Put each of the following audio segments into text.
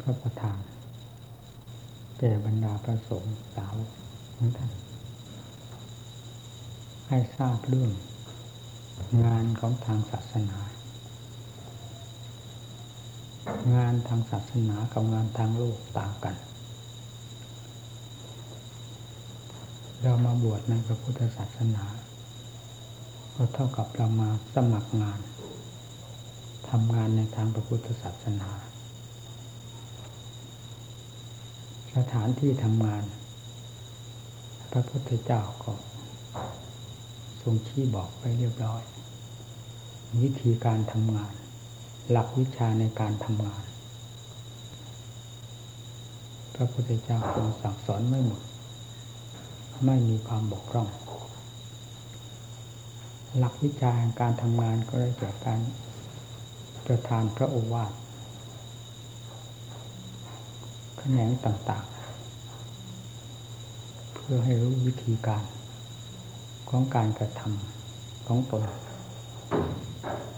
พระประธานแก่บรรดาพระสงฆ์สาวของท่านให้ทราบเรื่องงานของทางศาสนา งานทางศาสนากับงานทางโลกต่างกัน เรามาบวชในพระพุทธศาสนา ก็เท่ากับเรามาสมัครงานทำงานในทางพระพุทธศาสนา สถานที่ทำงาน พระพุทธเจ้าก็ทรงชี้บอกไปเรียบร้อย วิธีการทำงาน หลักวิชาในการทำงาน พระพุทธเจ้าทรงสั่งสอนไม่หมด ไม่มีความบกพร่อง หลักวิชาการทำงานก็ได้แก่การประทานพระโอวาท แขนงต่างๆ เพื่อให้รู้วิธีการของการกระทำของตน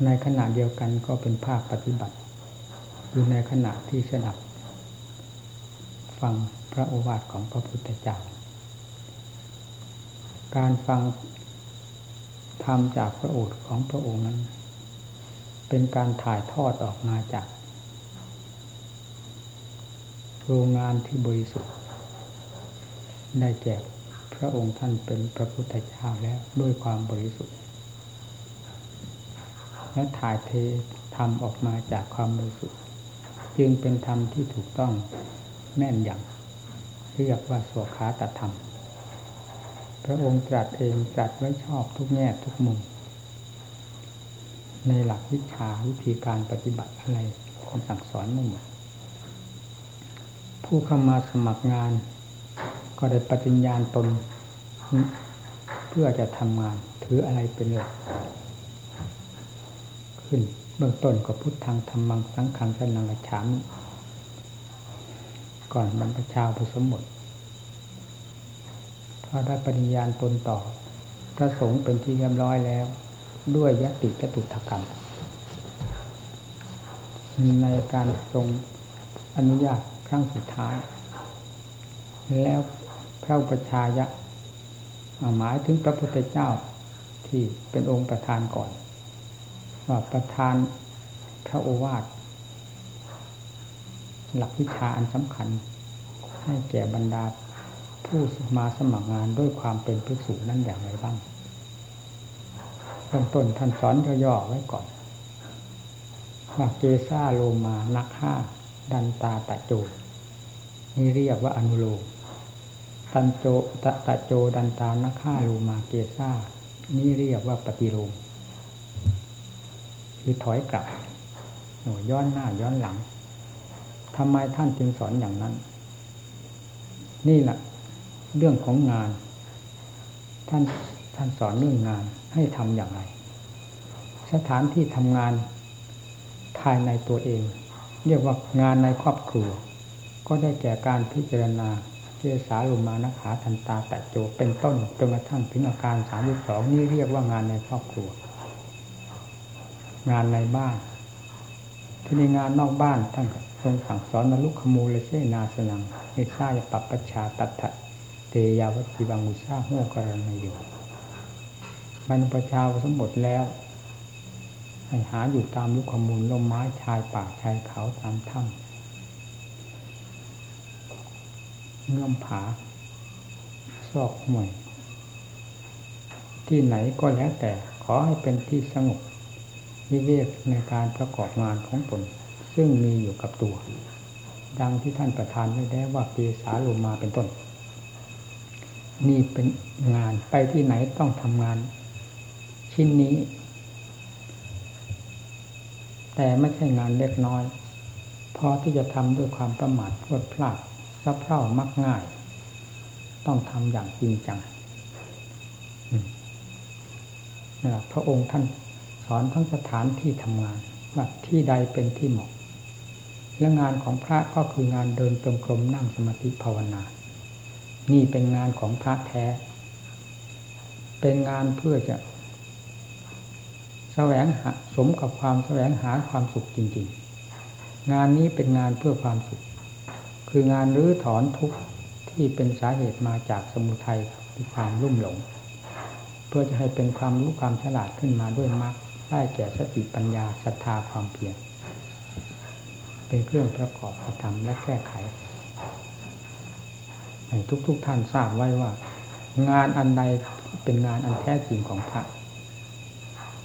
ในขณะเดียวกันก็เป็นภาคปฏิบัติ อยู่ในขณะที่สนับ ฟังพระโอวาทของพระพุทธเจ้า การฟังธรรมจากพระโอษฐ์ของพระองค์นั้น เป็นการถ่ายทอดออกมาจาก โรงงานที่บริสุทธิ์ ได้แก่พระองค์ท่านเป็นพระพุทธเจ้าแล้วด้วยความบริสุทธิ์ และถ่ายเทธรรมออกมาจากความบริสุทธิ์ จึงเป็นธรรมที่ถูกต้องแม่นยำเรียกว่าสวขาตธรรม พระองค์ตรัสเองตรัสไว้ชอบทุกแง่ทุกมุม ในหลักวิชาวิธีการปฏิบัติอะไรท่านสั่งสอนไม่หมด ผู้เข้ามาสมัครงาน ก็ได้ปฏิญญาณตน เพื่อจะทำงาน ถืออะไรเป็นหลักขึ้นเบื้องต้นก็พุทธังธรรมังสังขังสนังกัจฉามก่อนบรรพชาผสมบทพอได้ปฏิญญาณตนต่อ พระสงฆ์เป็นที่เรียบร้อยแล้ว ด้วยยติจตุถกรรม ในการทรงอนุญาต รั้งสุดท้าย แล้วพระอุปชายะหมายถึงพระพุทธเจ้าที่เป็นองค์ประธานก่อนว่าประธานพระโอวาทหลักวิชาอันสำคัญ ให้แก่บรรดาผู้มาสมัครงานด้วยความเป็นภิกษุนั้นอย่างไรบ้างเริ่มต้นท่านสอนย่อๆไว้ก่อนว่าเกซาโลมานักห้าดันตาตะโจ นี่เรียกว่าอนุโลมตันโจตะตะโจดันตานักฆ่าโลมาเกซานี่เรียกว่าปฏิโลมคือถอยกลับหนูย้อนหน้าย้อนหลังทำไมท่านจึงสอนอย่างนั้น นี่แหละเรื่องของงาน ท่านท่านสอนเรื่องงานให้ทำอย่างไร สถานที่ทำงานภายในตัวเอง เรียกว่างานในครอบครัว ก็ได้แก่การพิจารณาเจสาลมานะขาทันตาแตะโจเป็นต้นจนกระทั่งถึงอาการสามสองนี่เรียกว่างานในครอบครัว งานในบ้านที่ในงานนอกบ้านท่านทรงสั่งสอนนลุขมูลเสนาสนังเอซ่ายปัปปชาตัทะเตยาวติบังุชาหัวกรณโยบรรพชาสมบทแล้วให้หาอยู่ตามลุกขมูลลมไม้ชายป่าชายเขาตามถ้ำ เงื่อมผา ซอกห่วย ที่ไหนก็แล้วแต่ขอให้เป็นที่สงบวิเวกในการประกอบงานของตนซึ่งมีอยู่กับตัว ดังที่ท่านประธานไว้แล้วว่าปีสาลมาเป็นต้น นี่เป็นงานไปที่ไหนต้องทำงาน ชิ้นนี้ แต่ไม่ใช่งานเล็กน้อยพอที่จะทำด้วยความประมาทพลดพลาด ซับเร่ามักง่าย ต้องทำอย่างจริงจังนี่แหละพระองค์ท่านสอนทั้งสถานที่ทำงานว่าที่ใดเป็นที่เหมาะ และงานของพระก็คืองานเดินจงกรมนั่งสมาธิภาวนา นี่เป็นงานของพระแท้ เป็นงานเพื่อจะแสวงหาสมกับความแสวงหาความสุขจริง ๆ งานนี้เป็นงานเพื่อความสุข คืองานรื้อถอนทุกข์ที่เป็นสาเหตุมาจากสมุทัยคือความรุ่มหลง เพื่อจะให้เป็นความรู้ความฉลาดขึ้นมาด้วยมรรคได้แก่สติปัญญาศรัทธาความเพียรเป็นเครื่องประกอบกระทำและแก้ไขให้ทุกๆทท่านทราบไว้ว่า งานอันใดเป็นงานอันแท้จริงของพระ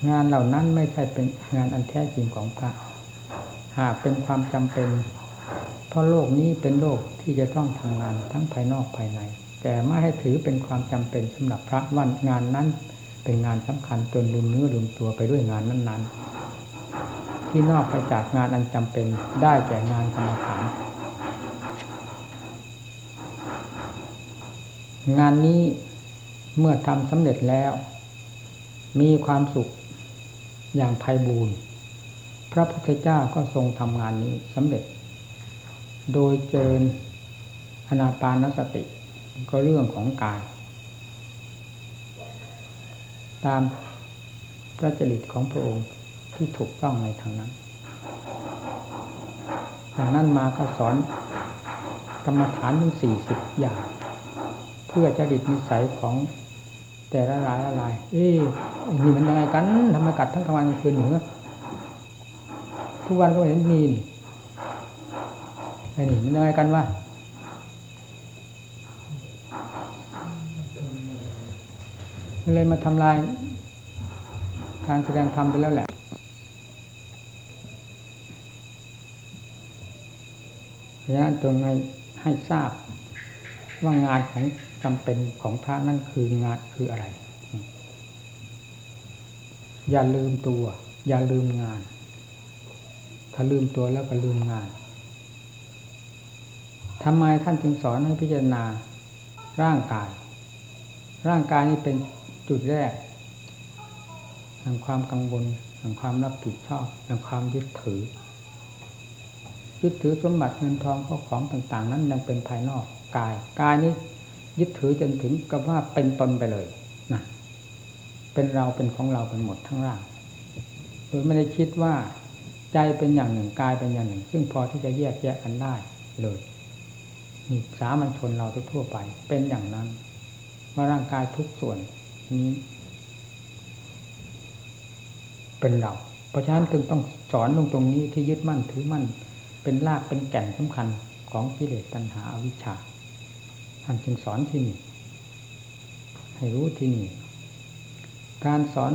งานเหล่านั้นไม่ใช่เป็นงานอันแท้จริงของพระ หากเป็นความจำเป็น เพราะโลกนี้เป็นโลกที่จะต้องทำงานทั้งภายนอกภายใน แต่ไม่ให้ถือเป็นความจำเป็นสำหรับพระว่างานนั้น เป็นงานสำคัญจนลืมเนื้อลืมตัวไปด้วยงานนั้น ๆ ที่นอกไปจากงานอันจำเป็นได้แก่งานกรรมฐานงานนี้เมื่อทำสำเร็จแล้ว มีความสุขอย่างไพบูรณ์พระพุทธเจ้าก็ทรงทำงานนี้สำเร็จ โดยเจริญอนาปานสติ ก็เรื่องของกาย ตามพระจริตของพระองค์ที่ถูกต้องในทางนั้นจากนั้นมาก็สอนกรรมฐานถึงสี่สิบอย่าง เพื่อจริตนิสัยของแต่ละรายละลาย เอ๊ะนี่มันยังไงกันทำไมกัดทั้งกลางวันกลางคืนเหนือทุกวันก็เห็นมีนี่ ไอ้นี่มันยังไงกันวะเลยมาทำลายการแสดงธรรมไปแล้วแหละเพราะฉะนั้นจงให้ให้ทราบว่างานของจำเป็นของพระนั่นคืองานคืออะไร อย่าลืมตัว อย่าลืมงาน ถ้าลืมตัวแล้วก็ลืมงาน ทำไมท่านจึงสอนให้พิจารณาร่างกาย ร่างกายนี้เป็นจุดแรกแห่งความกังวลแห่งความรับผิดชอบแห่งความยึดถือ ยึดถือสมบัติเงินทองข้าของต่าง ๆ นั้นยังเป็นภายนอกกายกายนี้ยึดถือจนถึงกับว่าเป็นตนไปเลยนะเป็นเราเป็นของเราเป็นหมดทั้งร่างโดยไม่ได้คิดว่าใจเป็นอย่างหนึ่งกายเป็นอย่างหนึ่ง ซึ่งพอที่จะแยกแยะกันได้เลย สามัญชนเราทั่วไป เป็นอย่างนั้นว่าร่างกายทุกส่วนนี้ เป็นเรา เพราะฉะนั้นจึงต้องสอนลงตรงนี้ที่ยึดมั่นถือมั่น เป็นรากเป็นแก่นสำคัญของกิเลสตัณหาอาวิชชาท่านจึงสอนที่นี่ให้รู้ที่นี่การสอน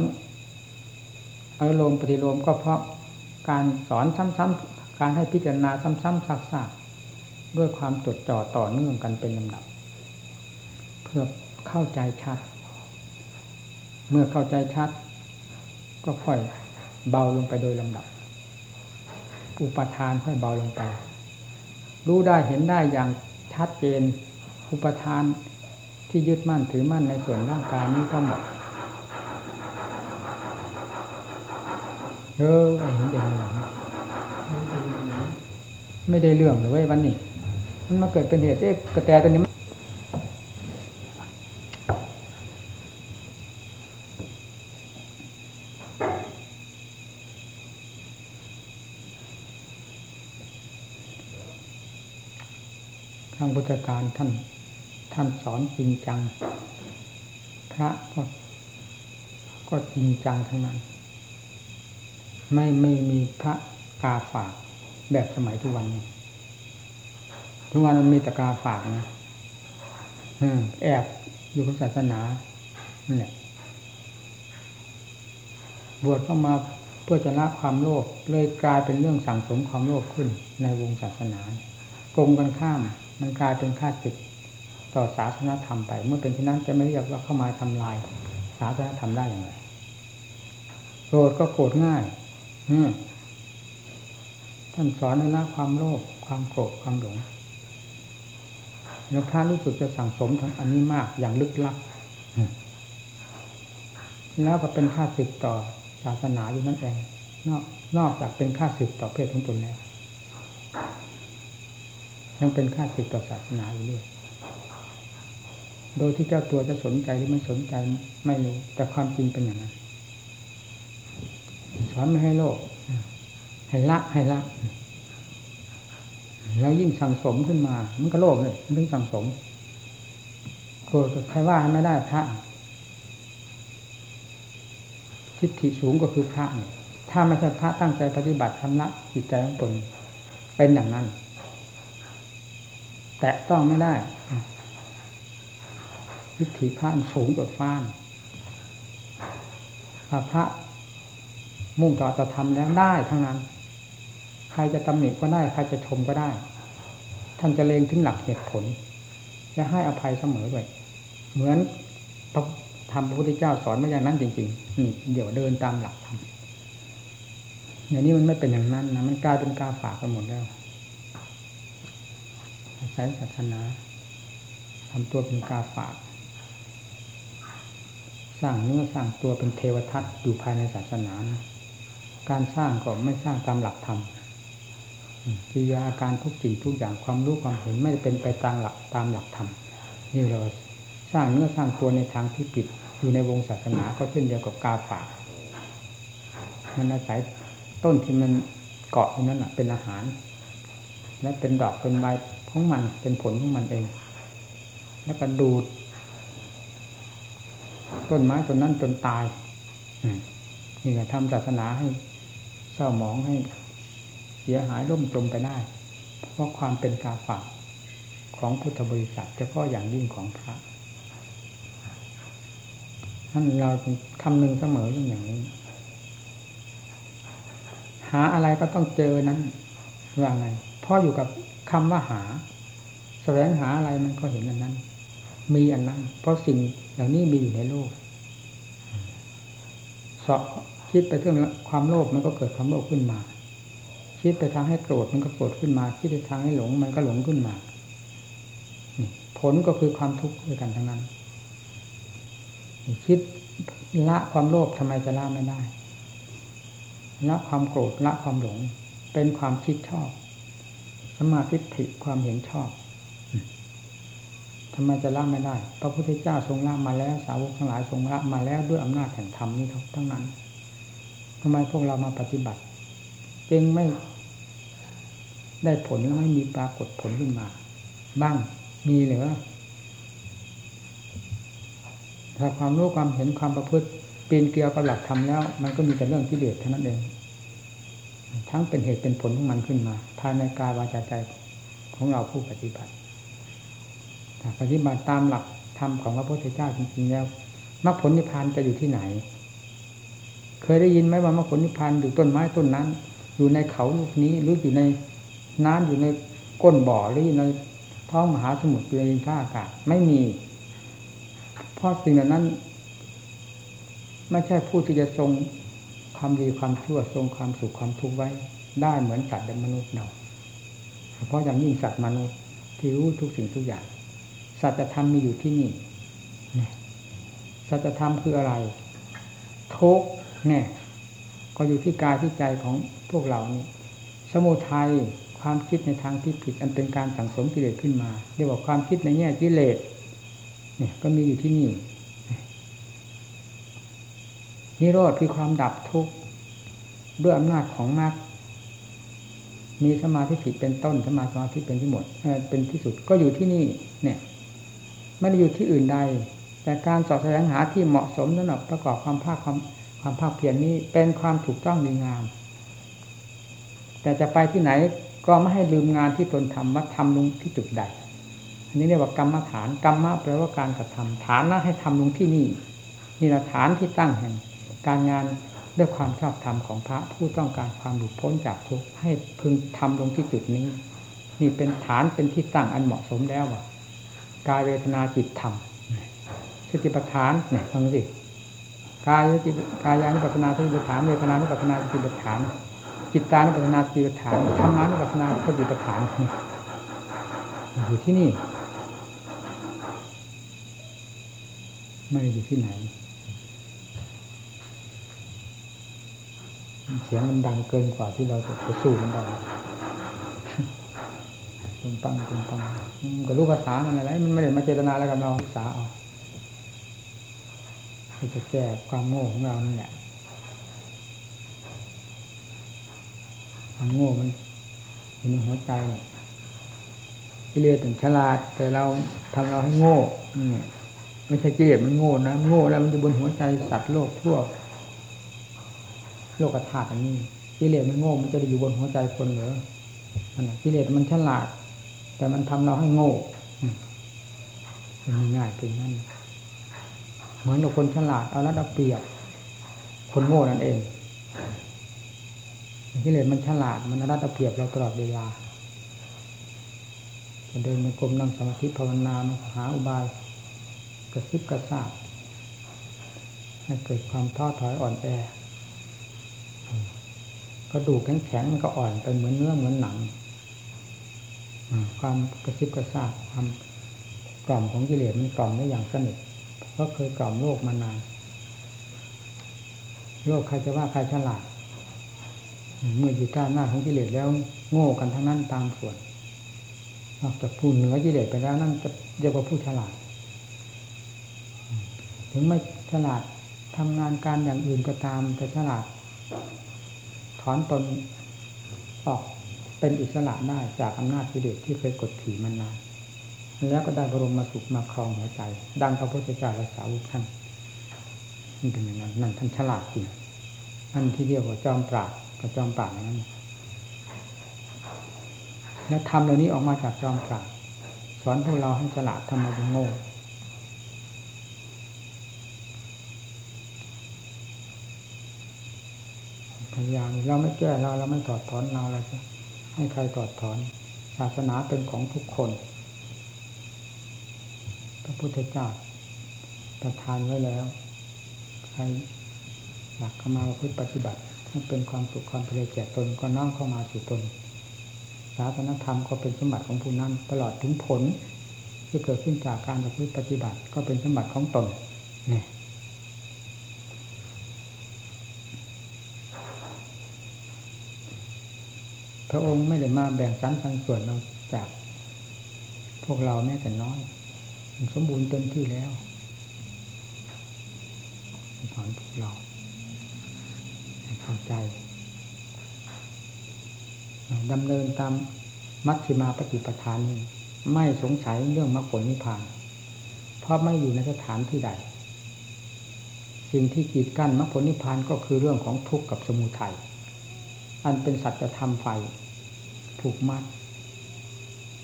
อารมณ์ปฏิโลมก็เพราะการสอนซ้ำๆการให้พิจารณาซ้ำๆซักๆ ด้วยความจดจ่อต่อเนื่องกันเป็นลำดับ เพื่อเข้าใจชัด เมื่อเข้าใจชัด ก็ค่อยเบาลงไปโดยลำดับ อุปทานค่อยเบาลงไป รู้ได้เห็นได้อย่างชัดเจน อุปทานที่ยึดมั่นถือมั่นในส่วนร่างกายนี้ก็หมดเออเห็นเองไม่ได้เรื่องเลยวันนี้ มันมาเกิดเป็นเหตุเอ๊ะกระแตตัวนี้ทางพุทธการท่าน ท่านสอนจริงจัง พระก็ก็จริงจังทั้งนั้น ไม่ไม่มีพระกาฝากแบบสมัยทุกวันนี้ ทุกวันมันมีต่กาฝากนะแอบอยู่กับศาสนานั่นแหละบวชเข้ามาเพื่อจะละความโลภเลยกลายเป็นเรื่องสั่งสมความโลภขึ้น ในวงศาสนาตรงกันข้าม มันกลายเป็นค่าศึกต่อศาสนาธรรมไป เมื่อเป็นเช่นนั้นจะไม่เรียกว่าเข้ามาทำลายศาสนาธรรมได้อย่างไรโกรธก็โกรธง่ายท่านสอนในละความโลภความโกรธความหลง แล้วพระรู้สึกจะสั่งสมทั้งอันนี้มากอย่างลึกลับแล้วก็เป็นค่าศึกต่อศาสนาอยู่นั่นเองนอกนอกจากเป็นค่าศึกต่อเพศของตนแล้วยังเป็นค่าศึกต่อศาสนาอยู่ด้วยโดยที่เจ้าตัวจะสนใจหรือไม่สนใจไม่รู้แต่ความจริงเป็นอย่างนั้นสอนไม่ให้โลกให้ละให้ละ แล้วยิ่งสั่งสมขึ้นมา มันก็โลภเลยมันถึงสั่งสมโกรธใครว่าไม่ได้พระทิฏฐิสูงก็คือพระเนี่ยถ้าไม่ใช่พระตั้งใจปฏิบัติทำละจิตใจของตนเป็นอย่างนั้น แต่ต้องไม่ได้ทิฏฐิพระสูงกว่าฟ้านถ้าพระมุ่งต่อจะทำแล้วได้ทั้งนั้น ใครจะตำหนิก็ได้ใครจะชมก็ได้ ท่านจะเลงถึงหลักเหตุผลจะให้อภัยเสมอเลยเหมือนพระธรรมพระพุทธเจ้าสอนมาอย่างนั้นจริงๆนี่เดี๋ยวเดินตามหลักธรรมอย่างนี้มันไม่เป็นอย่างนั้นนะมันกลายเป็นกาฝากกันหมดแล้วใช้ศาสนาทำตัวเป็นกาฝาก สร้างเนื้อสร้างตัวเป็นเทวทัตอยู่ภายในศาสนานะการสร้างก็ไม่สร้างตามหลักธรรม กิริยาอาการทุกสิ่งทุกอย่างความรู้ความเห็นไม่เป็นไปตามหลักตามหลักธรรมนี่เราสร้างเนื้อสร้างตัวในทางที่ผิดอยู่ในวงศาสนาก็เช่นเดียวกับกาฝากมันอาศัยต้นที่มันเกาะอยู่นั้นเป็นอาหาร และเป็นดอกเป็นใบของมันเป็นผลของมันเอง แล้วก็ดูด ต้นไม้ต้นนั้นจนตายนี่แหละทำศาสนาให้เศร้าหมองให้ เสียหายล่มจมไปได้ เพราะความเป็นกาฝากของพุทธบริษัทเฉพาะอย่างยิ่งของพระท่านเราคำนึงเสมอเรื่องอย่างนี้ หาอะไรก็ต้องเจอนั้นว่าไงเพราะอยู่กับคำว่าหา แสวงหาอะไรมันก็เห็นอันนั้น มีอันนั้น เพราะสิ่งอย่านี้มีอยู่ในโลกสอบคิดไปเรื่องความโลภมันก็เกิดความโลภขึ้นมา คิดไปทางให้โกรธมันก็โกรธขึ้นมา คิดไปทางให้หลง มันก็หลงขึ้นมาผลก็คือความทุกข์ด้วยกันทั้งนั้น คิดละความโลภทำไมจะละไม่ได้ละความโกรธละความหลง เป็นความคิดชอบสมาธิถิความเห็นชอบทำไมจะละไม่ได้ พระพุทธเจ้าทรงละมาแล้วสาวกทั้งหลายทรงละมาแล้วด้วยอำนาจแห่งธรรมนี้ทั้งนั้นทำไมพวกเรามาปฏิบัติ จึงไม่ ได้ผลแล้วไม่มีปรากฏผลขึ้นมา บ้างมีหรือถ้าความรู้ความเห็นความประพฤติปีนเกลียวกับหลักธรรมแล้ว มันก็มีแต่เรื่องที่เดือดเท่านั้นเอง ทั้งเป็นเหตุเป็นผลของมันขึ้นมาภายในกายวาจาใจของเราผู้ปฏิบัติปฏิบัติตามหลักธรรมของพระพุทธเจ้าจริงๆแล้วมรรคผลนิพพานจะอยู่ที่ไหน เคยได้ยินไหมว่ามรรคผลนิพพานอยู่ต้นไม้ต้นนั้น อยู่ในเขาลูกนี้หรืออยู่ใน น้ำอยู่ในก้นบ่อหรือในท้องมหาสมุทรอยู่ในท่าอากาศไม่มี เพราะสิ่งเหล่านั้น ไม่ใช่ผู้ที่จะทรงความดีความชั่วทรงความสุขความทุกข์ไว้ ได้เหมือนสัตว์และมนุษย์เราเพราะอย่างยิ่งสัตว์มนุษย์ที่รู้ทุกสิ่งทุกอย่าง สัจธรรมมีอยู่ที่นี่สัจธรรมคืออะไรทุกเนี่ย ก็อยู่ที่กายที่ใจของพวกเรานี่ สมุทัย ความคิดในทางที่ผิด อันเป็นการสังสมกิเลสขึ้นมา เรียกว่าความคิดในแง่กิเลสเนี่ยก็มีอยู่ที่นี่นิโรธคือความดับทุกข์ด้วยอำนาจของมรรคมีสมาธิผิดเป็นต้นสมาธิเป็นที่หมดเป็นที่สุดก็อยู่ที่นี่ เนี่ยไม่ได้อยู่ที่อื่นใด แต่การสอบแสวงหาที่เหมาะสมสำหรับประกอบความภาคความความภาคเพียรนี้เป็นความถูกต้องดีงาม แต่จะไปที่ไหน ก็ไม่ให้ลืมงานที่ตนทำว่าทำลงที่จุดใด อันนี้เรียกว่ากรรมฐานกรรมะแปลว่าการกระทำฐานนะให้ทำลงที่นี่นี่แหละฐานที่ตั้งแห่ง การงานด้วยความชอบธรรมของพระผู้ต้องการความหลุดพ้นจากทุกข์ให้พึงทำลงที่จุดนี้ นี่เป็นฐานเป็นที่ตั้งอันเหมาะสมแล้วว่ากายเวทนาจิตธรรมสติปัฏฐานเนี่ยฟังสิกายกายานุปัสนาสติปัฏฐานเวทนานุปัสนาสติปัฏฐาน จิตตานุปัสนาสติปัฏฐานธรรมานุปัสนาสติปัฏฐานอยู่ที่นี่ไม่อยู่ที่ไหน เสียงมันดังเกินกว่าที่เราจะสู้มันได้ปุงปังปุงปังก็รู้ภาษามันอะไร มันไม่ได้มาเจตนาแล้วกับเราภาษาเอาจะแก้ความโง่ของเรานี่แหละ ความโง่มันอยู่ในหัวใจกิเลสถึงฉลาด แต่เราทำเราให้โง่ไม่ใช่กิเลสมันโง่นะโง่แล้วมันจะบนหัวใจสัตว์โลกทั่วโลกธาตุอันนี้กิเลสมันโง่มันจะได้อยู่บนหัวใจคนเหรอมันกิเลสมันฉลาด แต่มันทำเราให้โง่มันง่ายเป็นนั่นเหมือนกับคนฉลาดเอารัดเอาเปรียบ คนโง่นั่นเอง กิเลสมันฉลาดมันรัดเอาเปรียบเราตลอดเวลาจะเดินในกรมนั่งสมาธิภาวนามันหาอุบายกระซิบกระซาบให้เกิดความท้อถอยอ่อนแอกระดูกแข็งๆมันก็อ่อนไปเหมือนเนื้อเหมือนหนังความกระซิบกระซาบความกล่อมของกิเลสมันกล่อมได้อย่างสนิทเพราะเคยกล่อมโลกมานานโลกใครจะว่าใครฉลาด เมื่ออยู่ด้าหน้าของกิเลสแล้ว โง่กันทั้งนั้นตามส่วนนอกจากผู้เหนือกิเลสไปแล้วนั่นจะเรียกว่าผู้ฉลาด ถึงไม่ฉลาดทำงานการอย่างอื่นก็ตามแต่ฉลาด ถอนตนออกเป็นอิสระได้จากอำนาจกิเลสที่เคยกดขี่มันนานแล้วก็ได้บรมมาสุขมาครองหัวใจ ดังพระพุทธเจ้าและสาวกท่านนี่เป็นอย่างนั้นนั่นท่านฉลาดจริงอันที่เรียกว่าจอมปราด กับจอมปราดนั้นแล้วทำเหล่านี้ออกมาจากจอมปราดสอนพวกเราให้ฉลาดทำไมถึงโง่พยายามเราไม่แก้เราเราไม่ถอดถอนเราเราจะให้ใครถอดถอน ศาสนาเป็นของทุกคน พระพุทธเจ้าประทานไว้แล้ว ใครอยากเข้ามาพฤติปฏิบัติ ให้เป็นความสุขความเพลิดแก่ตนก็น้อมเข้ามาสู่ตนศาสนธรรมก็เป็นสมบัติของผู้นั้นตลอดถึงผล ที่เกิดขึ้นจากการปฏิบัติก็เป็นสมบัติของตนเนี่ยพระองค์ไม่ได้มาแบ่งสรรปันส่วนเราจาก พวกเราแม้แต่น้อย สมบูรณ์เต็มที่แล้วสอนพวกเรา เข้าใจดำเนินตามมัชฌิมาปฏิปทานนี้ไม่สงสัยเรื่องมรรคผลนิพพาน เพราะไม่อยู่ในสถานที่ใด สิ่งที่กีดกั้นมรรคผลนิพพานก็คือเรื่องของทุกข์กับสมุทัย อันเป็นสัจธรรมไฟผูกมัด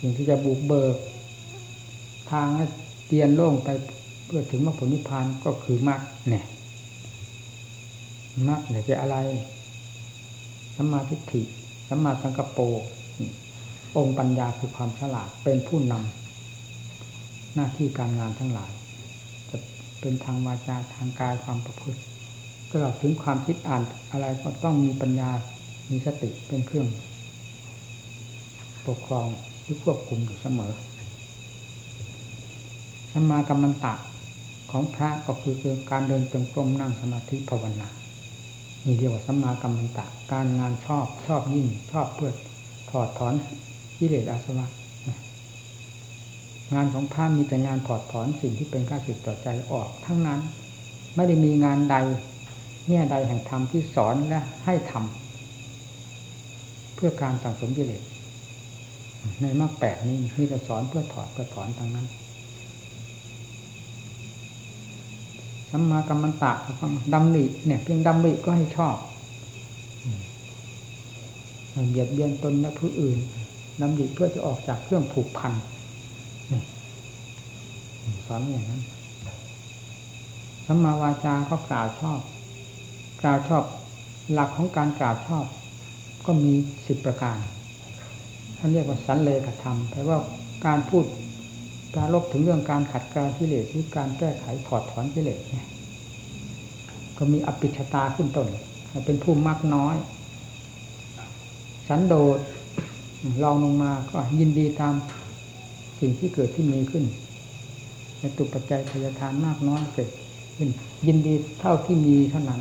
สิ่งที่จะบุกเบิก ทางเตียนโล่งไปเพื่อถึงมรรคผลนิพพานก็คือมรรคเนี่ย มรรคเนี่ยจะอะไรสัมมาทิฏฐิสัมมาสังกปรองค์ปัญญาคือความฉลาดเป็นผู้นำหน้าที่การงานทั้งหลาย จะเป็นทางวาจาทางกายความประพฤติตลอดถึงความคิดอ่านอะไรก็ต้องมีปัญญามีสติเป็นเครื่อง ปกครองหรือควบคุมอยู่เสมอสัมมากรรมันตะของพระก็คือการเดินจงกรมนั่งสมาธิภาวนา นี่เรียกว่าสัมมากรรมันตะ การงานชอบชอบยิ่ง ชอบเพื่อถอดถอนกิเลสอาสวะงานของพระมีแต่งานถอดถอนสิ่งที่เป็นข้าศึกต่อใจออก ทั้งนั้น ไม่ได้มีงานใดแง่ใดแห่งธรรมที่สอนและให้ทำเพื่อการสั่งสมกิเลสในมรรคแปดนี้มีแต่สอนเพื่อถอดเพื่อถอนทั้งนั้น สัมมากรรมันตะดำริเนี่ยเพียงดำริก็ให้ชอบเบียดเบียนตนและผู้อื่นดำริเพื่อจะออกจากเครื่องผูกพันสอนอย่างนั้นสัมมาวาจาก็กล่าวชอบ กล่าวชอบ หลักของการกล่าวชอบ ก็มีสิบประการท่านเรียกว่าสันเลขธรรมแปลว่าการพูด การลบถึงเรื่องการขัดเกลากิเลสหรือการแก้ไขถอดถอนกิเลสเนี่ยก็มีอภิชตาขึ้นต้นเป็นผู้มักน้อย สันโดษลองลงมาก็ยินดีตามสิ่งที่เกิดที่มีขึ้นในตุปัจจัยพยาทานมากน้อยเกิดขึ้นยินดีเท่าที่มีเท่านั้น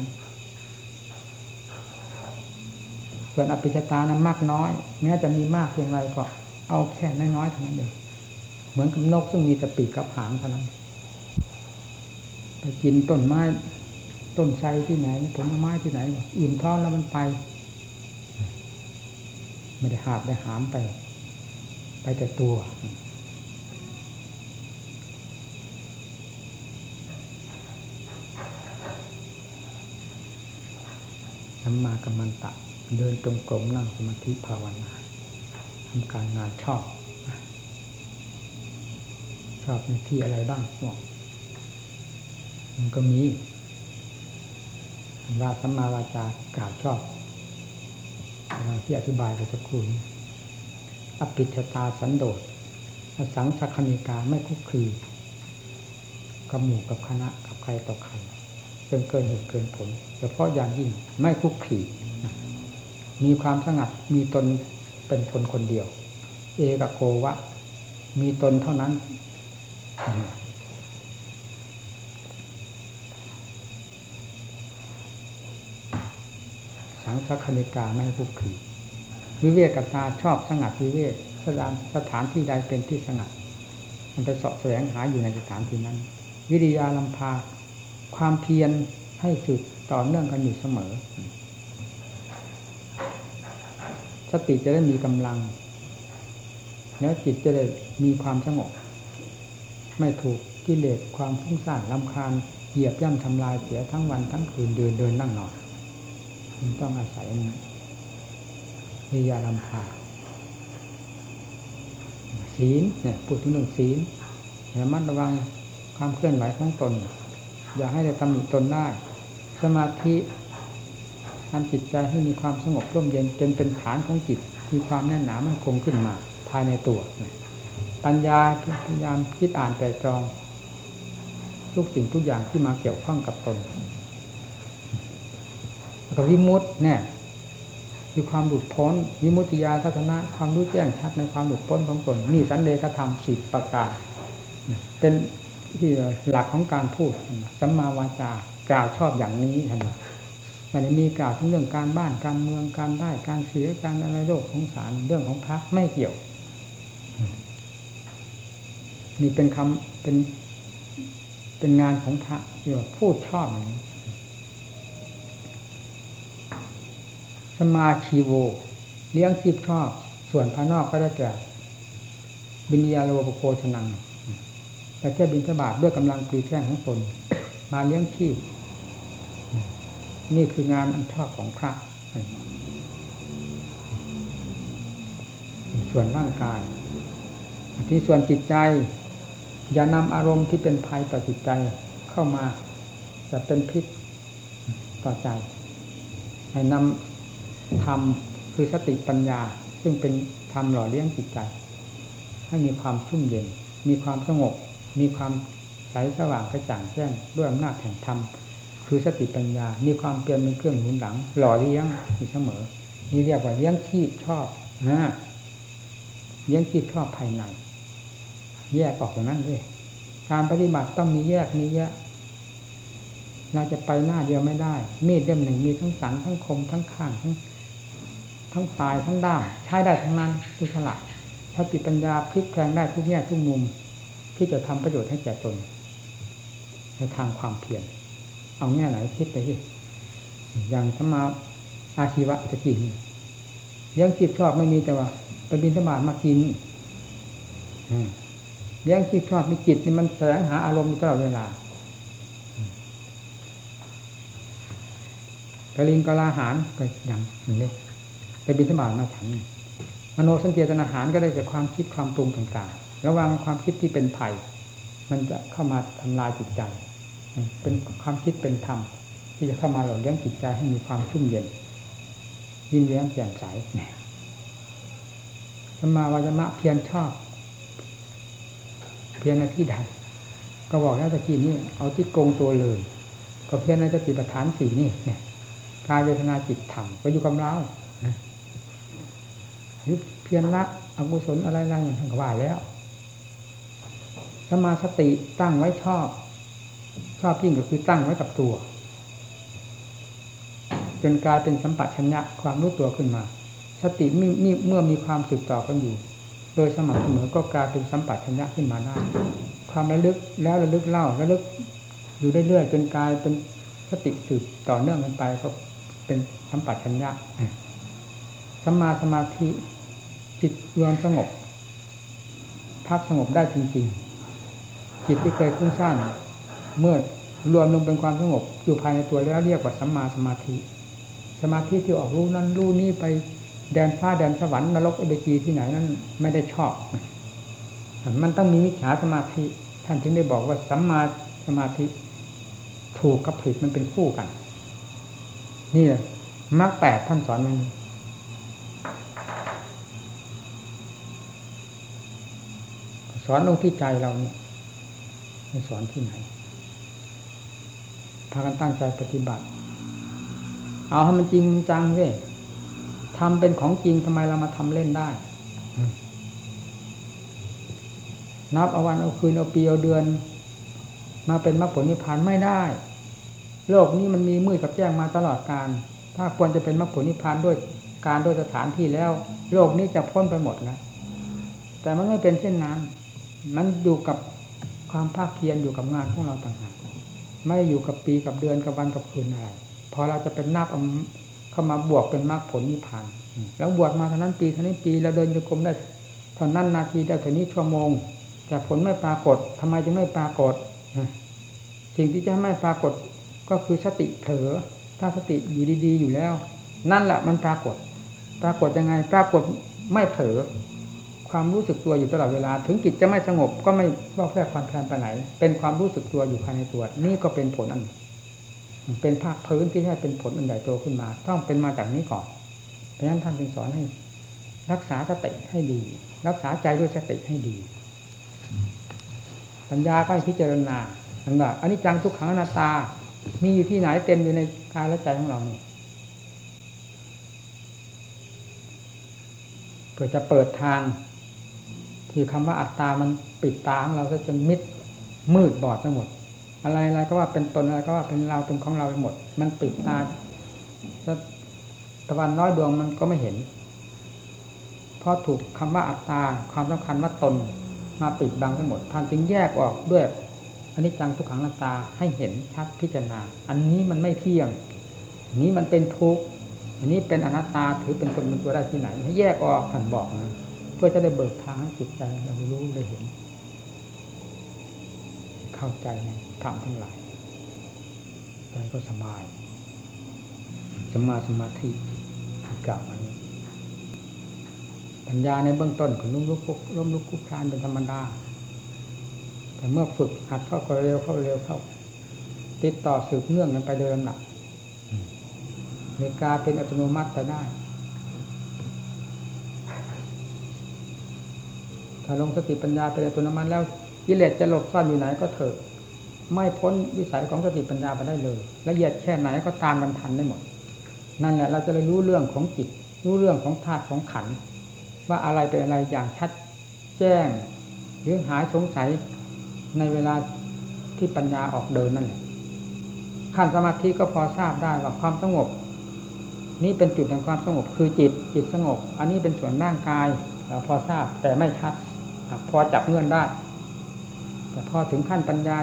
ส่วนอภิชตานั้นมากน้อยแม้จะมีมากเพียงไรก็เอาแค่น้อยๆเท่านั้นเอง เหมือนกับนกซึ่งมีแต่ปีกกับหางเท่านั้นไปกินต้นไม้ ต้นไทรที่ไหนผลไม้ที่ไหนอิ่มท้องแล้วมันไปไม่ได้หาบได้หามไป ไปไปแต่ตัวสัมมากัมมันตะ เดินจงกรมนั่งสมาธิภาวนาทำการงานชอบ ชอบในที่อะไรบ้างบอกมันก็มีว่าสัมมาวาจากล่าวชอบที่อธิบายไปสักครู่นี้อภิชตาสันโดษอสังสักคณิกาไม่คุกคีกับหมู่กับคณะกับใครต่อใครจนเกินเหตุเกินผลเฉพาะอย่างยิ่งไม่คุกคีมีความสงัดมีตนเป็นคนคนเดียว เอกโกวะ มีตนเท่านั้น สังฆคณิกาไม่คุกคีวิเวกกตาชอบสงัดวิเวกสถานสถานที่ใดเป็นที่สงัด มันไปสาะแสวงหาอยู่ในสถานที่นั้น วิริยาลำพา ความเพียรให้สืบต่อเนื่องกันอยู่เสมอ สติจะได้มีกำลัง แล้วจิตจะได้มีความสงบ ไม่ถูกกิเลสความฟุ้งซ่านลำคาญเหยียบย่ำทำลายเสียทั้งวันทั้งคืนเดินเดินนั่งนอนมันต้องอาศัยวิยาลำพาศีลเนี่ยพูดถึงเรื่องศีลระมัดระวังความเคลื่อนไหวของตน อย่าให้ได้ตำหนิตนได้ สมาธิทำจิตใจให้มีความสงบร่มเย็นจนเป็นฐานของจิตมีความแน่นหนามันคงขึ้นมา ภายในตัว ปัญญาพยายามคิดอ่านแต่จองทุกสิ่งทุกอย่างที่มาเกี่ยวข้องกับตนกับวิมุตเนี่ยคือความหลุดพ้นวิมุตติยาทัศนะความรู้แจ้งชัดในความหลุดพ้นของตนนี่สันเลขธรรมสิบประการเป็นที่หลักของการพูดสัมมาวาจากล่าวชอบอย่างนี้ท่านมันมีกล่าวทั้งเรื่องการบ้านการเมืองการได้การเสียการอะไรโลกของสารเรื่องของพระไม่เกี่ยว นี่เป็นคำเป็น เป็นงานของพระที่ว่าพูดชอบอย่างนี้สมาชีโว เลี้ยงชีพชอบ ส่วนภายนอกก็ได้แก่บินยาโลปโคชนังแต่แค่บินทบาทด้วยกำลังปีแท่งของตนมาเลี้ยงชีพ นี่คืองานอันชอบของพระ ส่วนร่างกายที่ส่วนจิตใจ อย่านำอารมณ์ที่เป็นภัยต่อจิตใจเข้ามาจะเป็นพิษต่อใจ ให้นำธรรมคือสติปัญญา ซึ่งเป็นธรรมหล่อเลี้ยงจิตใจ ให้มีความชุ่มเย็น มีความสงบ มีความใสสว่างกระจ่างแจ้งด้วยอำนาจแห่งธรรมคือสติปัญญา มีความเปลี่ยนเป็นเครื่องหนุนหลัง หล่อเลี้ยงอยู่เสมอ นี่เรียกว่าเลี้ยงชีพชอบนะเลี้ยงชีพชอบภายใน แยกออกอย่างนั้นเลยการปฏิบัติต้องมีแยกมีแยกเราจะไปหน้าเดียวไม่ได้ มีดเล่มหนึ่งมีทั้งสันทั้งคมทั้งข้างทั้งทั้งปลายทั้งด้ามใช้ได้ทั้งนั้นทุกฉลาดถ้าติปัญญาพลิกแพลงได้ทุกแง่ทุกมุม ที่จะทำประโยชน์ให้แก่ตนในทางความเพียรเอาแง่ไหนคิดไปที่อย่างสมาอาชีวะจะกินเลี้ยงจิตชอบไม่มีแต่ว่าไปบินธบาตมากิน เลี้ยงจิตชอบมีจิตนี่มันแสวงหาอารมณ์ตลอดเวลากลิงกลาหารก็อย่างนี้ไปบินธบาตมาฉันมโนสังเกตนาหารก็ได้จากความคิดความปรุงต่างๆ ระวังความคิดที่เป็นภัย มันจะเข้ามาทำลายจิตใจ เป็นความคิดเป็นธรรมที่จะเข้ามาหล่อเลี้ยงจิตใจให้มีความชุ่มเย็น ยิ่งเลี้ยงแจ่มใสสมาวายมะเพียรชอบ พียรในที่ใดก็บอกแล้วตะกี้นี้เอาที่โกงตัวเลย ก็เพียรในสติปัฏฐานสี่นี่เนี่ยกายเวทนาจิตธรรมก็อยู่กับเราเพียรละอกุศลอะไรๆอย่างที่ว่าแล้วสมาสติตั้งไว้ชอบ ชอบยิ่งก็คือตั้งไว้กับตัว จนกลายเป็นสัมปัชัญญะความรู้ตัวขึ้นมา สติมีเมื่อมีความสืบต่อกันอยู่ โดยสม่ำเสมอก็กลายเป็นสัมปัตชัญญะขึ้นมาได้ความระลึกแล้วระลึกเล่าระลึกอยู่เรื่อยๆจนกลายเป็นสติสืบต่อเนื่องกันไปก็เป็นสัมปัตชัญญะสัมมาสมาธิจิตรวมสงบ พักสงบได้จริงๆ จิตที่เคยฟุ้งซ่านเมื่อรวมลงเป็นความสงบอยู่ภายในตัวแล้วเรียกว่าสัมมาสมาธิ สมาธิที่ออกรู้นั้นรู้นี่ไป แดนฟ้าแดนสวรรค์นรกอเบจีที่ไหนนั้น ไม่ได้ชอบ มันต้องมีมิจฉาสมาธิ ท่านจึงได้บอกว่าสัมมาสมาธิ ถูกกับผิดมันเป็นคู่กัน นี่แหละมรรคแปดท่านสอนมันสอนลงที่ใจเราเนี่ยไม่สอนที่ไหนพากันตั้งใจปฏิบัติ เอาให้มันจริงจังเว้ย ทำเป็นของจริงทำไมเรามาทำเล่นได้ นับเอาวันเอาคืนเอาปีเอาเดือน มาเป็นมรรคผลนิพพานไม่ได้ โลกนี้มันมีมืดกับแจ้งมาตลอดการ ถ้าควรจะเป็นมรรคผลนิพพานด้วยการด้วยสถานที่แล้ว โลกนี้จะพ้นไปหมดนะแต่มันไม่เป็นเช่นนั้นมันอยู่กับความภาคเพียรอยู่กับงานของเราต่างหากไม่อยู่กับปีกับเดือนกับวันกับคืนอะไรพอเราจะเป็นนับ เอาเข้ามาบวกเป็นมรรคผลนิพพาน แล้วบวชมาเท่านั้นปีเท่านี้ปีเราเดินจงกรมได้เท่านั้นนาทีได้เท่านี้ชั่วโมง แต่ผลไม่ปรากฏทำไมจึงไม่ปรากฏสิ่งที่จะไม่ปรากฏก็คือสติเผลอถ้าสติอยู่ดี ๆ อยู่แล้ว นั่นแหละมันปรากฏ ปรากฏยังไง ปรากฏไม่เผลอความรู้สึกตัวอยู่ตลอดเวลา ถึงจิตจะไม่สงบก็ไม่ว่าแพร่ความแพลนไปไหน เป็นความรู้สึกตัวอยู่ภายในตัว นี่ก็เป็นผลอัน เป็นภาคพื้นที่ให้เป็นผลอันใหญ่โตขึ้นมา ต้องเป็นมาจากนี้ก่อน เพราะฉะนั้นท่านจึงสอนให้ รักษาสติให้ดี รักษาใจด้วยสติให้ดี ปัญญาก็ให้พิจารณาอันว่าอันนี้จังทุกขังอนัตตา มีอยู่ที่ไหนเต็มอยู่ในกายและใจของเรานี่เพื่อจะเปิดทางที่คำว่าอัตตามันปิดตาของเราจนมิดมืดบอดไปหมด อะไรอะไรก็ว่าเป็นตนอะไรก็ว่าเป็นเราเป็นของเราไปหมด มันปิดตาตะวันน้อยดวงมันก็ไม่เห็น เพราะถูกคำว่าอัตตาความสำคัญว่าตนมาปิดบังทั้งหมดท่านจึงแยกออกด้วยอันนี้จังทุกขังนัตตาให้เห็นชัดพิจารณา อันนี้มันไม่เที่ยงอันนี้มันเป็นทุกข์อันนี้เป็นอนัตตาถือเป็นตนเป็นตัวได้ที่ไหน ให้แยกออกท่านบอกนะเพื่อจะได้เบิกทางให้จิตใจเรารู้ได้เห็น เข้าใจใน ธรรมทั้งหลายใจก็สบายสมาสมาธิกล่าวมานี้ปัญญาในเบื้องต้นของล้มลุกล้มลุกคุกคลานเป็นธรรมดา แต่เมื่อฝึกหัดเข้าก็เร็วเข้าเร็วเข้า ติดต่อสืบเนื่องกันไปโดยลำดับในกาเป็นอัตโนมัติจะได้ ถ้าลงสติปัญญาเป็นอัตโนมัติแล้วกิเลสจะหลบซ่อนอยู่ไหนก็เถอะ ไม่พ้นวิสัยของสติปัญญาไปได้เลย ละเอียดแค่ไหนก็ตามกันทันได้หมด นั่นแหละเราจะได้รู้เรื่องของจิต รู้เรื่องของธาตุของขัน ว่าอะไรเป็นอะไรอย่างชัดแจ้ง หรือหายสงสัยในเวลาที่ปัญญาออกเดินนั่นแหละขั้นสมาธิก็พอทราบได้ว่าความสงบ นี่เป็นจุดแห่งความสงบคือจิตจิตสงบ อันนี้เป็นส่วนร่างกายเราพอทราบแต่ไม่ชัด พอจับเงื่อนได้ แต่พอถึงขั้นปัญญา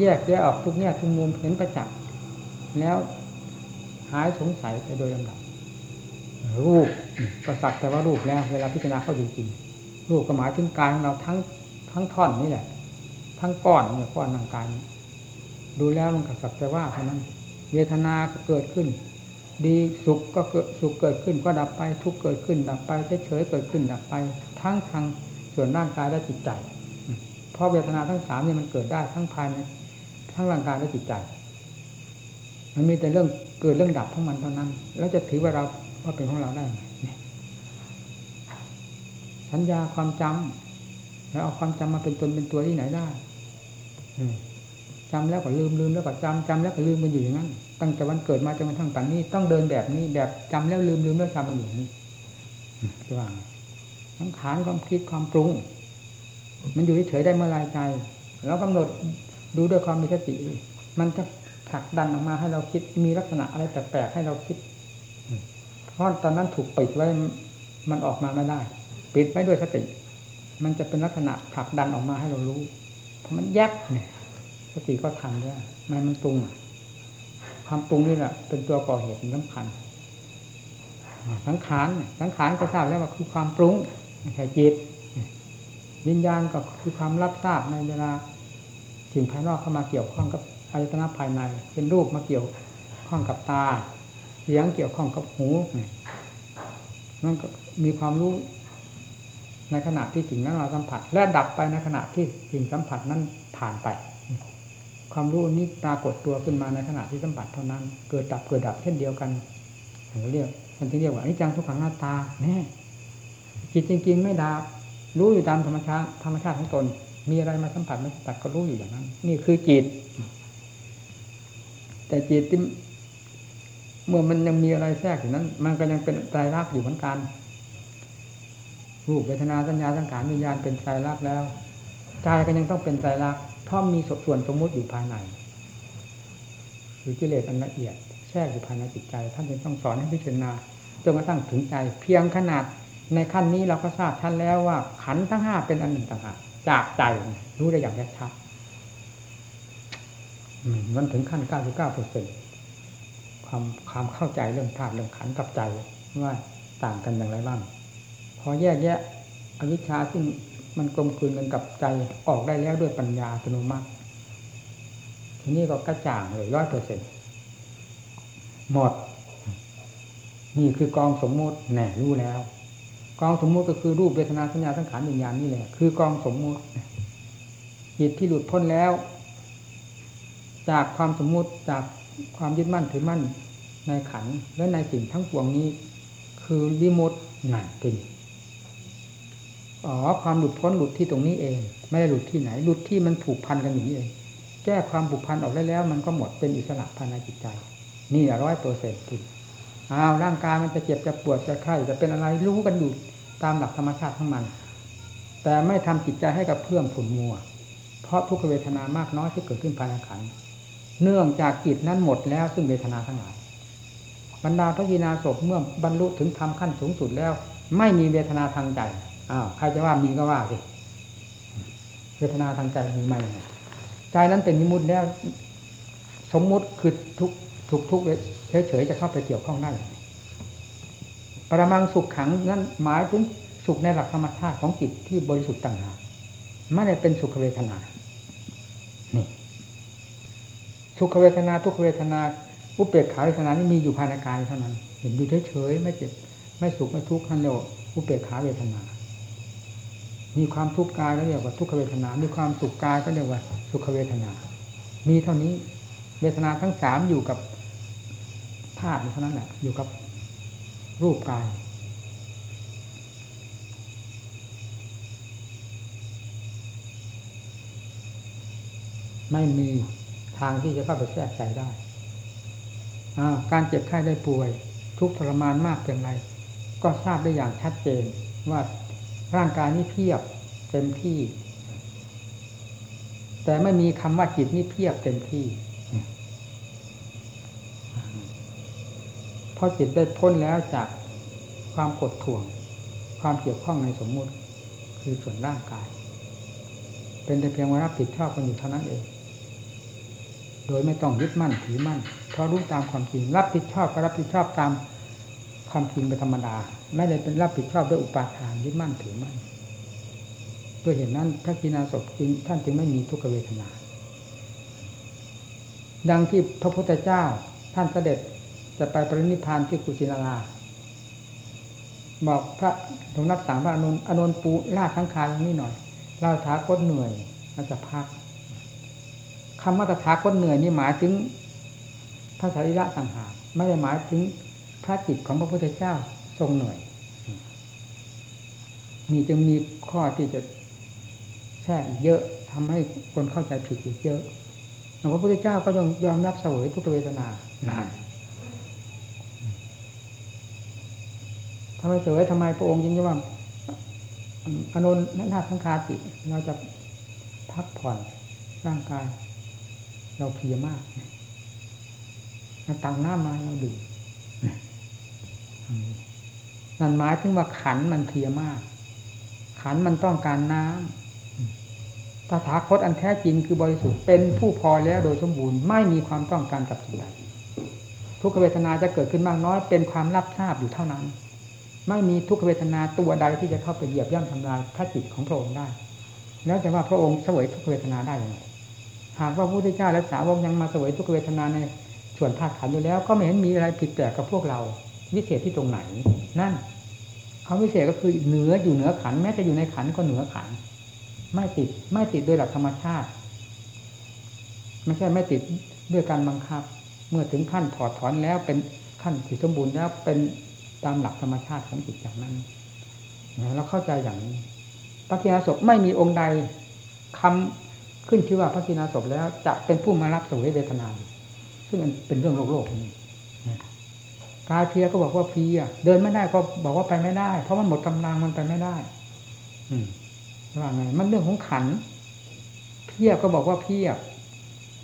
แยกแยกออกทุกแง่ทุกมุมเห็นประจักษ์แล้วหายสงสัยไปโดยลำดับรูปก็สักแต่ว่ารูปแล้ว เวลาพิจารณาเข้าจริงๆรูปก็หมายถึงกายของเราทั้งทั้งท่อนนี่แหละ ทั้งก้อนเนี่ยก้อนร่างกายดูแล้วมันก็สักแต่ว่าเท่านั้นเวทนาก็เกิดขึ้น ดีสุขก็เกิดสุขเกิดขึ้นก็ดับไป ทุกเกิดขึ้น ดับไปเฉยเกิดขึ้นดับไป ทั้งทางส่วนร่างกายและจิตใจเพราะเวทนาทั้งสามนี่มันเกิดได้ทั้งภายใน ทั้งร่างกายและจิตใจ มันมีแต่เรื่องเกิดเรื่องดับของมันเท่านั้น แล้วจะถือว่าเราว่าเป็นของเราได้ไหมสัญญาความจำแล้วเอาความจำมาเป็นตนเป็นตัวที่ไหนได้จำแล้วก็ลืมลืมแล้วก็จำจำแล้วก็ลืมมันอยู่อย่างนั้น ตั้งแต่วันเกิดมาจนกระทั่งปัจจุบันนี้ ต้องเดินแบบนี้ แบบจำแล้วลืมลืมแล้วจำมันอยู่นี้ระว่างทั้งขานความคิดความปรุง มันอยู่เฉยได้เมื่อไรใจ แล้วกำหนด ดูด้วยความมีสติ มันจะผลักดันออกมาให้เราคิดมีลักษณะอะไรแปลกๆให้เราคิด เพราะตอนนั้นถูกปิดไว้มันออกมาไม่ได้ ปิดไว้ด้วยสติ มันจะเป็นลักษณะผลักดันออกมาให้เรารู้พอมันแยบเนี่ยสติก็ทันด้วยมันมันปรุงความปรุงนี่แหละเป็นตัวก่อเหตุสำคัญสังขารสังขารก็ทราบแล้วว่าคือความปรุงไม่ใช่จิตวิญญาณก็คือความรับทราบในเวลา สิ่งภายนอกเข้ามาเกี่ยวข้องกับอายตนะภายใน เป็นรูปมาเกี่ยวข้องกับตา เสียงเกี่ยวข้องกับหูนั่นก็มีความรู้ในขณะที่สิ่งนั้นเราสัมผัส และดับไปในขณะที่สิ่งสัมผัสนั้นผ่านไป ความรู้นี้ปรากฏตัวขึ้นมาในขณะที่สัมผัสเท่านั้น เกิดดับเกิดดับเช่นเดียวกันเราเรียกมันที่เรียกว่าอนิจจังทุกขังหน้าตาแน่จิตจริงๆไม่ดับรู้อยู่ตามธรรมชาติธรรมชาติของตน มีอะไรมาสัมผัสม่สัมผัสก็รู้อยู่อย่างนั้น นี่คือจิต แต่จิตที่เมื่อมันยังมีอะไรแทรกอยู่นั้น มันก็ยังเป็นไตรลักษณ์อยู่เหมือนกัน รูปเวทนาสัญญาสังขารวิญญาณเป็นไตรลักษณ์แล้วใจก็ยังต้องเป็นไตรลักษณ์เพราะมีส่วนสมมุติอยู่ภายในหรือกิเลสอันละเอียดแทรกอยู่ภายในจิตใจ ท่านจึงต้องสอนให้พิจารณาจนกระทั่งถึงใจ เพียงขนาดในขั้นนี้เราก็ทราบท่านแล้วว่า ขันทั้งห้าเป็นอันหนึ่งต่างหาก จากใจรู้ได้อย่างชัดมันถึงขั้น 99เปอร์เซ็นความความเข้าใจเรื่องธาตุเรื่องขันกับใจว่าต่างกันอย่างไรบ้าง พอแยกแยะอวิชชาซึ่งมันกลมกลืนกันกับใจออกได้แล้วด้วยปัญญาอัตโนมัติ ทีนี้ก็กระจ่างเลยร้อยเปอร์เซ็นหมด นี่คือกองสมมุติแน่รู้แล้ว กองสมมุติก็คือรูปเวทนาสัญญาสังขารวิญญาณนี่แหละคือกองสมมุติจิตที่หลุดพ้นแล้ว จากความสมมุติจากความยึดมั่นถือมั่นในขันและในสิ่งทั้งปวงนี้ คือวิมุตตินั่นเป็นอ๋อความหลุดพ้นหลุดที่ตรงนี้เอง ไม่ได้หลุดที่ไหน หลุดที่มันผูกพันกันอย่างนี้เอง แก้ความผูกพันออกได้แล้ว มันก็หมดเป็นอิสระภายในจิตใจ นี่ร้อยเปอร์เซ็นต์คุณ อ้าวร่างกายมันจะเจ็บจะปวดจะไข้จะเป็นอะไรรู้กันอยู่ตามหลักธรรมชาติของมัน แต่ไม่ทำจิตใจให้กับเพื่อมผุนมัว เพราะทุกเวทนามากน้อยที่เกิดขึ้นภายในขันเนื่องจากจิตนั้นหมดแล้วซึ่งเวทนาทั้งหลาย บรรดาพระยีนาศพเมื่อบรรลุถึงธรรมขั้นสูงสุดแล้ว ไม่มีเวทนาทางใจอ้าวใครจะว่ามีก็ว่าสิเวทนาทางใจมีไหมใจนั้นเป็นมิมุติแล้ว สมมุติคือทุกทุกทุก เฉยๆจะเข้าไปเกี่ยวข้องได้ปรมังสุขขังนั้นหมายถึงสุขในหลักธรรมชาติของจิตที่บริสุทธิ์ต่างหากไม่ได้เป็นสุขเวทนานี่สุขเวทนาทุกเวทนาอุเบกขาเวทนานี่มีอยู่ภายในกายเท่านั้น เห็นอยู่เฉยๆไม่เจ็บ ไม่สุขไม่ทุกข์นั่นเรียกอุเบกขาเวทนา มีความทุกข์กายก็เรียกว่าทุกขเวทนา มีความสุขกายก็เรียกว่า สุขเวทนา มีเท่านี้ เวทนาทั้งสามอยู่กับ ธาตุเท่านั้นแหละอยู่กับรูปกาย ไม่มีทางที่จะเข้าไปแทรกใจได้การเจ็บไข้ได้ป่วย ทุกทรมานมากเพียงไรก็ทราบได้อย่างชัดเจนว่าร่างกายนี้เพียบเต็มที่ แต่ไม่มีคำว่าจิตนี้เพียบเต็มที่เพ ราะจิตได้พ้นแล้วจากความกดถ่วง ความเกี่ยวข้องในสมมุติ คือส่วนร่างกาย เป็นแต่เพียงว่ารับผิดชอบกันอยู่เท่านั้นเอง โดยไม่ต้องยึดมั่นถือมั่น เพราะรู้ตามความจริง รับผิดชอบก็รับผิดชอบตามความจริงเป็นธรรมดา ไม่ได้เป็นรับผิดชอบด้วยอุปาทานยึดมั่นถือมั่นด้วยเหตุนนั้นพระกินาศพจึงท่านจึงไม่มีทุกขเวทนา ดังที่พระพุทธเจ้าท่านเสด็จ จะไปปรินิพานที่กุสินาราบอกพระทงนักสังพระอนุนอนุนปูลาดทั้งคาอย่างนี้หน่อยเราถาคตเหนื่อยมันจะพักคำว่าตถาคตเหนื่อยนี่หมายถึงพระสารีระสังหารไม่ได้หมายถึงพระจิตของพระพุทธเจ้าทรงเหนื่อยมีจึงมีข้อที่จะแทรกเยอะทำให้คนเข้าใจผิดอีกเยอะพระพุทธเจ้าก็ยังยอมรับเสวยทุกเวทนา นานทำไมเสวยทำไมพระองค์ยิ่งว่าอนุนาสังคาติเราจะพักผ่อนร่างกาย เราเพียมากเราตังหน้ามาเราดื่มนั่นหมายถึงว่าขันมันเพียมาก ขันมันต้องการน้ำตถาคตอันแท้จริงคือบริสุทธิ์เป็นผู้พอแล้วโดยสมบูรณ์ไม่มีความต้องการกับสิ่งใดทุกขเวทนาจะเกิดขึ้นมากน้อยเป็นความรับทราบอยู่เท่านั้น ไม่มีทุกขเวทนาตัวใดที่จะเข้าไปเหยียบย่ำทำลายพระจิตของพระองค์ได้ แล้วแต่ว่าพระองค์เสวยทุกขเวทนาได้ยังไงหากว่าพระพุทธเจ้าและสาวกยังมาเสวยทุกขเวทนาในส่วนธาตุขันธ์อยู่แล้ว ก็ไม่เห็นมีอะไรผิดแปลกกับพวกเราวิเศษที่ตรงไหน นั่นเขาวิเศษก็คือเหนืออยู่เหนือขันธ์แม้จะอยู่ในขันธ์ก็เหนือขันธ์ไม่ติดไม่ติดโดยหลักธรรมชาติ ไม่ใช่ไม่ติดด้วยการบังคับ เมื่อถึงขั้นถอดถอนแล้วเป็นขั้นที่สมบูรณ์แล้วเป็น ตามหลักธรรมชาติของจิตอย่างนั้นเราเข้าใจอย่างนี้พระกินาศพไม่มีองค์ใดคำขึ้นชื่อว่าพระกินาศพแล้วจะเป็นผู้มารับสวยเวทนา ซึ่งมันเป็นเรื่องโลกโลกนี้กายเพียก็บอกว่าเพียเดินไม่ได้ก็บอกว่าไปไม่ได้ เพราะมันหมดกำลังมันไปไม่ได้ อืมว่าไง มันเรื่องของขัน เพียก็บอกว่าเพีย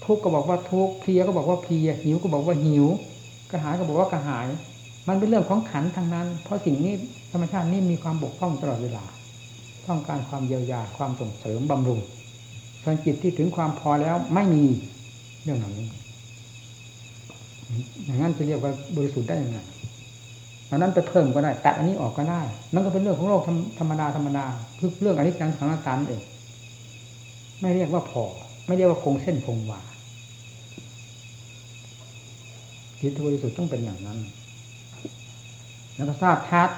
ทุกข์ก็บอกว่าทุกข์เพียก็บอกว่าเพียหิวก็บอกว่าหิวกระหายก็บอกว่ากระหาย มันเป็นเรื่องของขันทางนั้น เพราะสิ่งนี้ธรรมชาตินี้มีความบกพร่องตลอดเวลา ต้องการความเยียวยาความส่งเสริมบำรุงส่วนจิตที่ถึงความพอแล้วไม่มีเรื่องเหล่านี้อย่างนั้นจะเรียกว่าบริสุทธิ์ได้ยังไงอันนั้นไปเพิ่มก็ได้ตัดอันนี้ออกก็ได้นั่นก็เป็นเรื่องของโลกธรรมดาธรรมดาคือเรื่องอนิจจังขังนัตตานเองไม่เรียกว่าพอ ไม่เรียกว่าคงเส้นคงวาจิตบริสุทธิ์ต้องเป็นอย่างนั้น แล้วก็ทราบชัด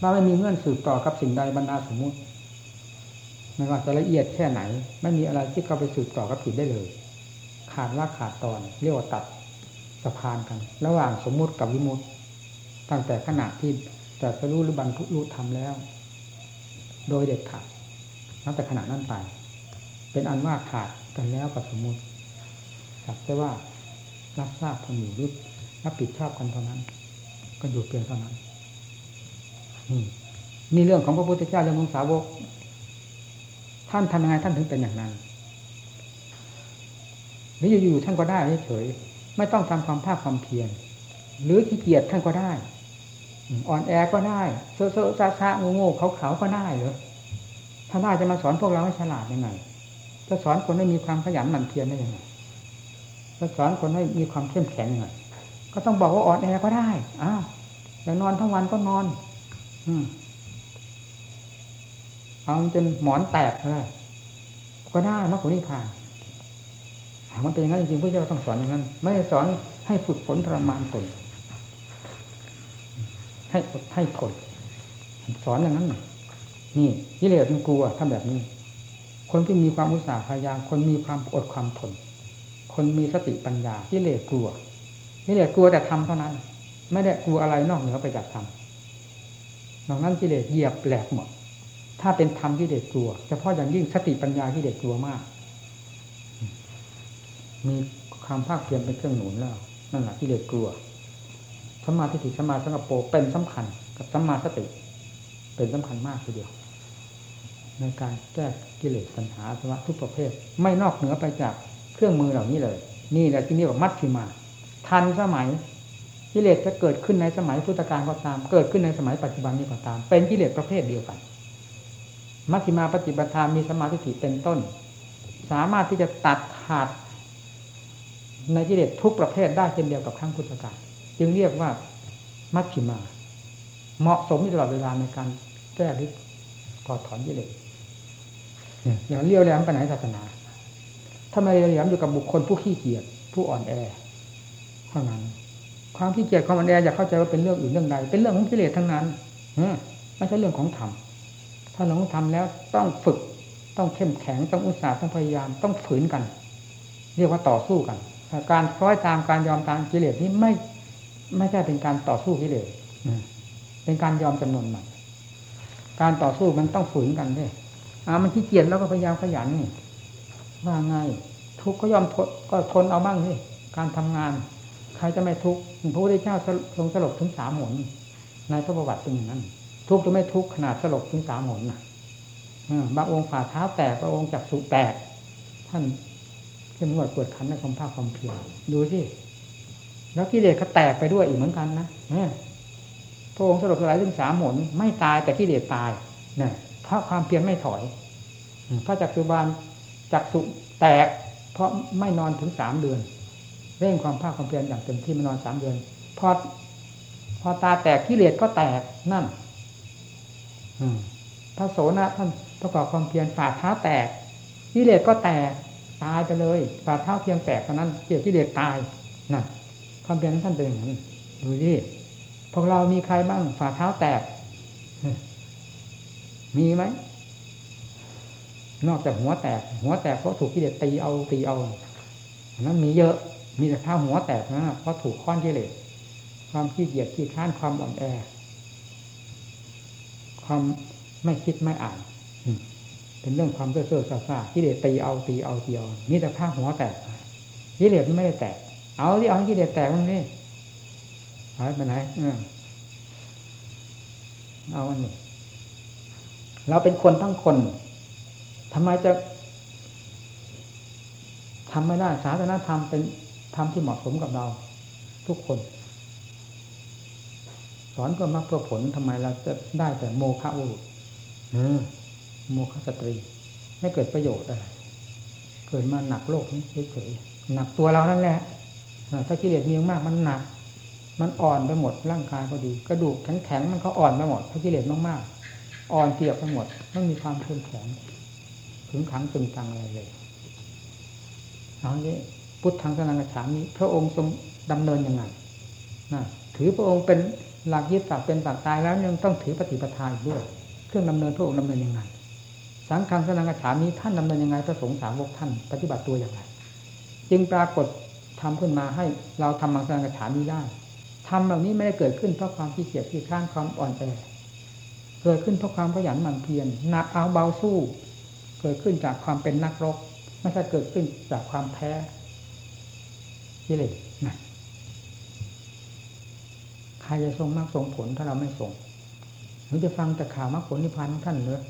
ว่าไม่มีเงื่อนสืบต่อกับสิ่งใดบรรดาสมมุติไม่ว่าจะละเอียดแค่ไหน ไม่มีอะไรที่เข้าไปสืบต่อกับจิตได้เลย ขาดว่าขาดตอนเรียกว่าตัดสะพานกัน ระหว่างสมมุติกับวิมุติ ตั้งแต่ขณะที่จะสรู้หรือบรรลุรู้ทำแล้ว โดยเด็ดขาดตั้งแต่ขณะนั้นไปเป็นอันว่าขาดกันแล้วกับสมมุติสักแต่ว่ารับทราบคนอยู่รึรับผิดชอบกันเท่านั้น ก็อยู่เพียงเท่านั้น นี่เรื่องของพระพุทธเจ้าเรื่องของสาวก ท่านทำยังไงท่านถึงเป็นอย่างนั้นหรืออยู่ๆท่านก็ได้เฉยไม่ต้องทำความภาคความเพียรหรือขี้เกียจท่านก็ได้อ่อนแอก็ได้เซ่อเซ่อซาซาโง่โง่เขาเขาก็ได้เหรอถ้าได้จะมาสอนพวกเราให้ฉลาดยังไงจะสอนคนให้มีความขยันหมั่นเพียรได้ยังไงจะสอนคนให้มีความเข้มแข็งยังไงก็ต้องบอกว่าอ่อนแอก็ได้อ้าวอยากนอนทั้งวันก็นอน เอาจนหมอนแตกเลยก็ได้มรรคผลนิพพานมันเป็นอย่างนั้นจริงๆพระเจ้าต้องสอนอย่างนั้น ไม่สอนให้ฝึกฝนทรมานตนให้อดให้ทนสอนอย่างนั้น นี่กิเลสมันกลัวทำแบบนี้ คนที่มีความอุตสาห์พยายาม คนมีความอดความทน คนมีสติปัญญากิเลสกลัวกิเลสกลัวแต่ทำเท่านั้น ไม่ได้กลัวอะไรนอกเหนือไปจากธรรม นอกนั้นกิเลสเหยียบแหลกหมด ถ้าเป็นธรรมกิเลสกลัว เฉพาะอย่างยิ่งสติปัญญากิเลสกลัวมาก มีความภาคเพียรเป็นเครื่องหนุนแล้ว นั่นแหละกิเลสกลัวสมาธิสมาสังกปรเป็นสำคัญ กับสมมาสติ เป็นสำคัญมากทีเดียว ในการแก้กิเลสปัญหาสวะทุกประเภท ไม่นอกเหนือไปจากเครื่องมือเหล่านี้เลย นี่แหละที่เรียกว่ามัชชิมา ทันสมัย กิเลสจะเกิดขึ้นในสมัยพุทธกาลก็ตาม เกิดขึ้นในสมัยปัจจุบันนี้ก็ตาม เป็นกิเลสประเภทเดียวกัน มัชชิมาปฏิบัติธรรมมีสมาธิเป็นต้น สามารถที่จะตัดขาดในกิเลสทุกประเภทได้เช่นเดียวกับขั้งพุทธกาลจึงเรียกว่ามัชชิมา เหมาะสมตลอดเวลาในการแก้หรือถอดถอนกิเลสอย่างเลี้ยวแหลมไปไหนศาสนาทำไมเลี้ยวแหลมอยู่กับบุคคลผู้ขี้เกียจผู้อ่อนแอ เท่านั้น ความขี้เกียจความอ่อนแออยากเข้าใจว่าเป็นเรื่องอื่นเรื่องใด เป็นเรื่องของกิเลสทั้งนั้นไม่ใช่เรื่องของธรรมถ้าเราทำแล้วต้องฝึกต้องเข้มแข็งต้องอุตสาห์ต้องพยายามต้องฝืนกัน เรียกว่าต่อสู้กัน การคล้อยตามการยอมตามกิเลสนี้ไม่ไม่ใช่เป็นการต่อสู้กิเลสเป็นการยอมจำนวนมันการต่อสู้มันต้องฝืนกันด้วยอ่ามันขี้เกียจแล้วก็พยายามขยันนี่ว่าไงทุกข์ก็ยอมทนก็ทนเอาบ้างนี่การทำงาน ใครจะไม่ทุกข์พระพุทธเจ้าทรงสลบถึงสามหนในพระประวัติเป็นอย่างนั้น ทุกข์จะไม่ทุกข์ขนาดสลบถึงสามหนนะบางองค์ฝ่าเท้าแตกบางองค์จักสุแตก ท่านเข้มงวดปวดขันในความภาคความเพียรดูสิแล้วกิเลสเขาแตกไปด้วยอีกเหมือนกันนะพระองค์สรุปสลายถึงสามหนไม่ตายแต่กิเลสตายเนี่ยเพราะความเพียรไม่ถอยพระจักสุบาลจักสุแตก เพราะไม่นอนถึงสามเดือน เร่งความภาคความเพียรอย่างเต็มที่มานอนสามเดือนพอพอตาแตกกิเลสก็แตกนั่นพระโสนะท่านประกอบความเพียรฝ่าเท้าแตกกิเลสก็แตกตายไปเลยฝ่าเท้าเพียงแตกเท่านั้นเกี่ยวกิเลสตายน่ะความเพียรท่านเป็นอย่างนั้นดูดิพวกเรามีใครบ้างฝ่าเท้าแตก มีไหมนอกจากหัวแตก หัวแตกเพราะถูกกิเลสตีเอาตีเอาอันนั้นมีเยอะ มีแต่เท้าหัวแตกนะเพราะถูกค้อนกิเลสความขี้เกียจขี้ค้านความอ่อนแอ ความไม่คิดไม่อ่านเป็นเรื่องความเซ่อเซ่อซ่าซ่ากิเลสตีเอาตีเอาตีเอามีแต่ผ้าหัวแตกกิเลสมันไม่ได้แตก เอาที่เอาให้กิเลสแตกมันนี่หายไปไหนเออเอาอันนี้เราเป็นคนทั้งคนทำไมจะทำไม่ได้ศาสนาธรรมเป็น ธรรมที่เหมาะสมกับเรา ทุกคน สอนเพื่อมรรคเพื่อผลทำไมเราจะได้แต่โมฆะบุรุษเออโมฆะสตรี ไม่เกิดประโยชน์อะไรเกิดมาหนักโลกนี้เฉยๆหนักตัวเรานั่นแหละอ่าถ้ากิเลสมีมากมันหนัก มันอ่อนไปหมดร่างกายก็ดี กระดูกแข็งๆมันก็อ่อนไปหมด ถ้ากิเลสมากๆอ่อนเปียกไปหมดไม่มีความเข้มแข็งถึงขังตึงตังอะไรเลยเอางี้ พุทธังสนังกระฉามิพระองค์ทรงดำเนินยังไงนะถือพระองค์เป็นหลักยึดตักเป็นตักตายแล้วยังต้องถือปฏิปทาด้วย เครื่องดำเนินพระองค์ดำเนินยังไงสังฆังสนังกระฉามิท่านดำเนินยังไงพระสงฆ์สาวกท่านปฏิบัติตัวอย่างไร จึงปรากฏทำขึ้นมาให้เราทำมังสนังกระฉามิได้ทำเหล่านี้ไม่ได้เกิดขึ้นเพราะความขี้เกียจขี้ข้านความอ่อนแอเกิดขึ้นเพราะความขยันหมั่นเพียรหนักเอาเบาสู้ เกิดขึ้นจากความเป็นนักรบไม่ใช่เกิดขึ้นจากความแพ้ กิเลสนะใครจะทรงมรรคทรงผลถ้าเราไม่ทรงหรือจะฟังแต่ข่าวมรรคผลนิพพานของท่านเหรือ